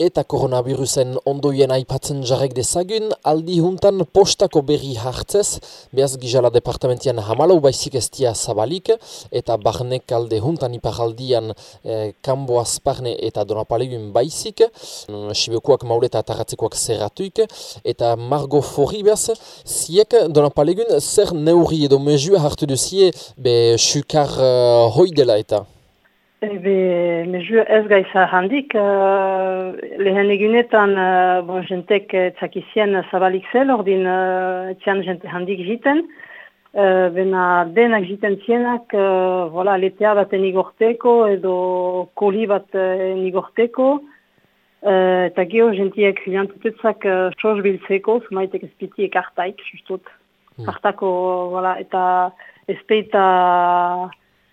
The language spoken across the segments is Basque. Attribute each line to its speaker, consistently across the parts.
Speaker 1: eta koronavirusen ondoien aipatzen jarrek dezagun, aldi juntan postako berri hartzez, behaz gizala departamentian hamalau baizik estia zabalik, eta barnek alde juntan iparaldian eh, kanbo azparne eta donapalegun baizik, sibekuak mauleta atarratzekoak zerratuik, eta margo forri behaz, ziek donapalegun zer neurri edo mezua hartu duzie be sukar uh, hoidela eta?
Speaker 2: Ebe, mezu ez gaiza handik, uh, lehen egunetan, uh, bon, jentek etzakizien zabalik zel, ordin uh, etzian jente handik jiten, uh, bena denak jiten zienak, uh, voilà, letea bat enigorteko edo koli bat enigorteko, uh, eta geho jentiek jantutetzak uh, soz biltzeko, zumaitek ezpiti ekartaik, justut, hmm. kartako, voilà, eta ezpeita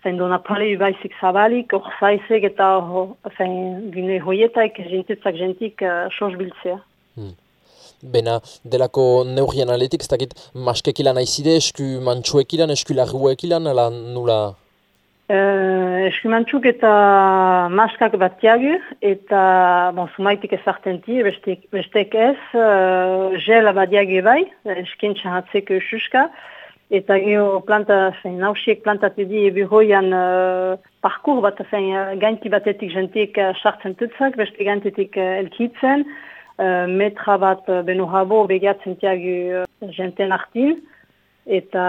Speaker 2: zain duna pale baizik zabalik, hor zaizek eta zain gine hoietaik jentetzak jentik uh, sos biltzea. Hmm.
Speaker 1: Bena, delako neurrian aletik, ez dakit maskek ilan aizide, esku mantxuek ilan, esku larguek ilan, ala nula?
Speaker 2: Uh, esku mantxuk eta maskak bat tiagu, eta bon, sumaitik ezarten ti, bestek, bestek ez, uh, gel abadiagu bai, eskintxan hatzeko ususka, eta geho planta, fein, nausiek plantatu di ebu hoian uh, parkur bat, fein, uh, gainti batetik jentik uh, sartzen tutzak, beste gaintetik uh, elkitzen, uh, metra bat uh, beno habo begatzen tiagu uh, jenten artin, eta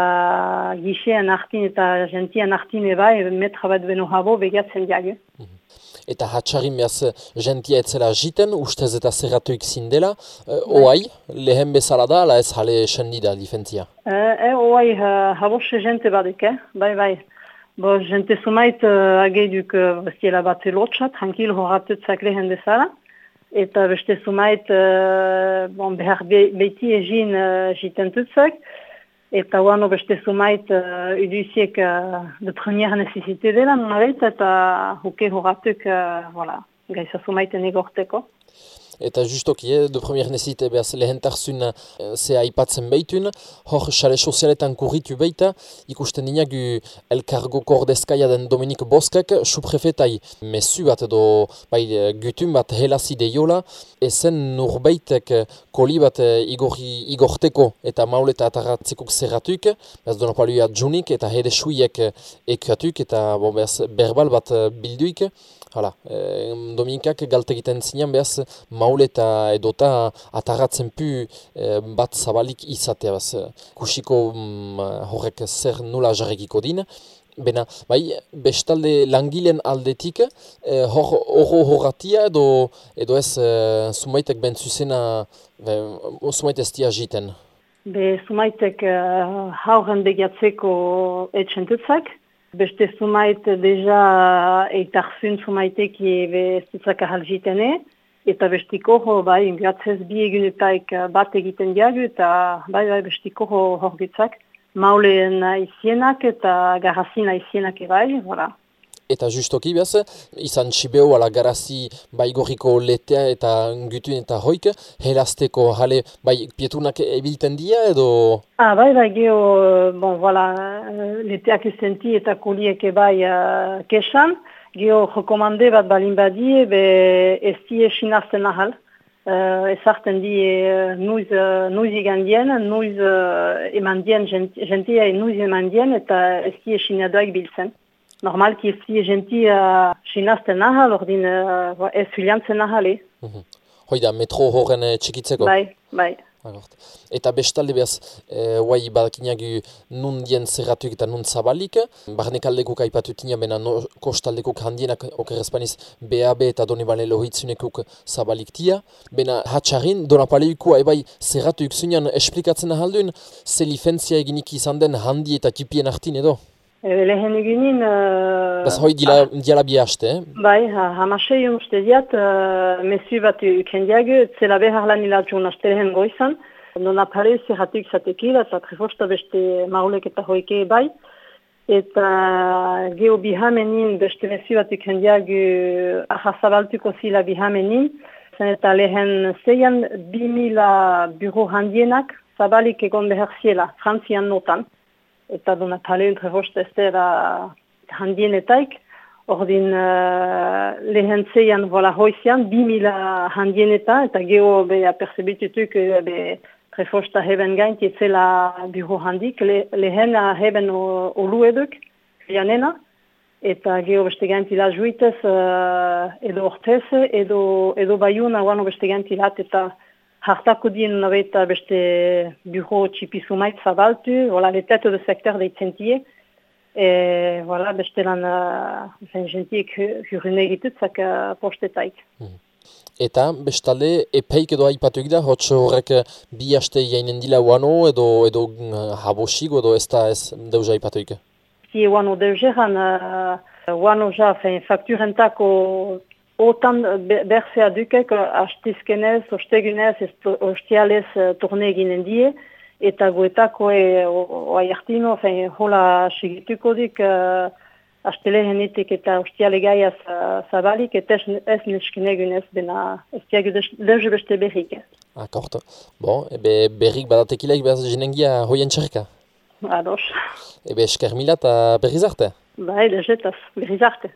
Speaker 2: gixean artin eta jentian artin eba, metra bat beno habo begatzen tiagu. Mm -hmm
Speaker 1: eta hatxarin behaz jentia etzela jiten, ustez eta zerratuik zindela. Uh, oai, lehen bezala da, ala ez jale sendi da difentzia?
Speaker 2: Uh, e, oai, uh, habose jente badik, eh? bai, bai. Bo, jente sumait uh, ageiduk uh, bestiela bat elotxa, tranquil horatutzak lehen bezala. Eta beste sumait, uh, bon, behar be, beti egin uh, jiten tutzak. Eta oano beste sumait uh, uduziek uh, de première nécessité dela, nonabait, eta huke horatuk, uh, voilà, gaisa sumaiten egorteko.
Speaker 1: Eta justoki, eh, de premier nezite behaz lehentarzun eh, ze aipatzen behitun, hor xale sozialetan kurritu behita, ikusten dinagu elkargo kordezkaia den Dominik Boskak, suprefetai mesu bat edo bai, gutun bat helasi deiola, ezen nurbeitek koli bat eh, igorri, igorteko eta mauleta atarratzekuk zerratuk, behaz donapaluia junik eta hede suiek ekuatuk eta bon, behaz berbal bat bilduik, Hala, e, Dominikak galte egiten zinean behaz mauleta edota atarratzen pu e, bat zabalik izatea behaz. Kusiko mm, horrek zer nula jarrekiko din. Bena, bai, bestalde langilen aldetik, e, hor horratia edo, edo ez e, sumaitek ben zuzena, sumait ez dia jiten?
Speaker 2: Be, sumaitek uh, hauren begiatzeko etxentutzak, Beste sumait deja eitarzun sumaiteki ez dutzak ahaljitene, eta bestiko ho, bai, ingratzez bi egunetaik bat egiten diagu, eta bai, bai, bestiko ho hor mauleen izienak eta garrazin izienak ebai, voilà.
Speaker 1: Eta justoki behaz, izan txibeo ala garazi baigoriko letea eta ngutun eta hoik, helazteko jale bai pietunak ebilten dia edo?
Speaker 2: Ah, bai, bai, geho, bon, voilà, leteak izenti eta koliek bai uh, kesan, geho jokomande bat balin badie, be ez die sinazten ahal. Uh, ez hartzen di uh, nuiz, uh, nuiz igandien, nuiz uh, emandien, gentia nuiz emandien eta ez die sinadoak biltzen. Normalki ez zi egenti uh, sinazten naha, ordin uh, ez filiantzen naha le.
Speaker 1: Mhm. Hoi da, metro horren txikitzeko?
Speaker 2: Bai, bai.
Speaker 1: Eta bestalde behaz, e, guai badakinagu nun dien zerratuik eta nun zabalik, barnek aldekuk aipatutina bena no, kostaldekuk handienak okerrezpaniz BAB eta doni bane lohitzunekuk zabalik tia. Bena hatxarin, dona paleuko ebai zerratuik zunean esplikatzen ahalduen, ze lifentzia eginik izan den handi eta tipien hartin edo?
Speaker 2: E, lehen egunin... Uh,
Speaker 1: Baz hoi dila, ah, diala bi haste, eh?
Speaker 2: Bai, ha, hamasei uste diat, uh, mesu bat ukendiago, zela behar lan ilatxun haste lehen goizan. Non apare zerratuk zatekila, eta trefosta beste maulek eta hoike bai. Eta geho bihamenin beste mesu bat ukendiago ahazabaltuko zila bihamenin. Zen eta lehen zeian bimila buro handienak zabalik egon behar ziela, frantzian notan eta duna tale untre hoste ez dira handienetaik, Ordin uh, lehen zeian, voilà, hoizian, bi mila handieneta, eta geho be apercebitutuk be prefosta heben gaint, etzela bureau handik, le, lehen heben olu eduk, janena, eta geho beste gaint ila juitez uh, edo ortez, edo, edo baiuna guano beste gaint ilat, eta hartako dien nabeta beste bureau txipisumait zabaltu, voilà, le tête de secteur deitzen tie, e, voilà, beste lan uh, jentiek hurrune egitutzak uh, postetaik.
Speaker 1: Hmm. Eta bestalde epeik edo aipatuk da, hotz horrek bi haste jainen dila uano edo, edo uh, habosik edo ez da ez deuza aipatuik?
Speaker 2: Si uano deuzeran, uh, uano ja, fein, fakturentako otan berzea dukek, hastizkenez, ostegunez, ostialez uh, turne eginen die, eta goetako e, oai hartino, hola segituko dik, uh, astele eta ostiale gaia zabalik, eta ez neskenegun ez bena, ez diagu leuze beste berrik.
Speaker 1: Akort. Bon, ebe berrik badatekileik behaz jenengia hoien txerka?
Speaker 2: Ados.
Speaker 1: Ebe esker mila eta berriz arte?
Speaker 2: Bai, lezetaz, berriz arte.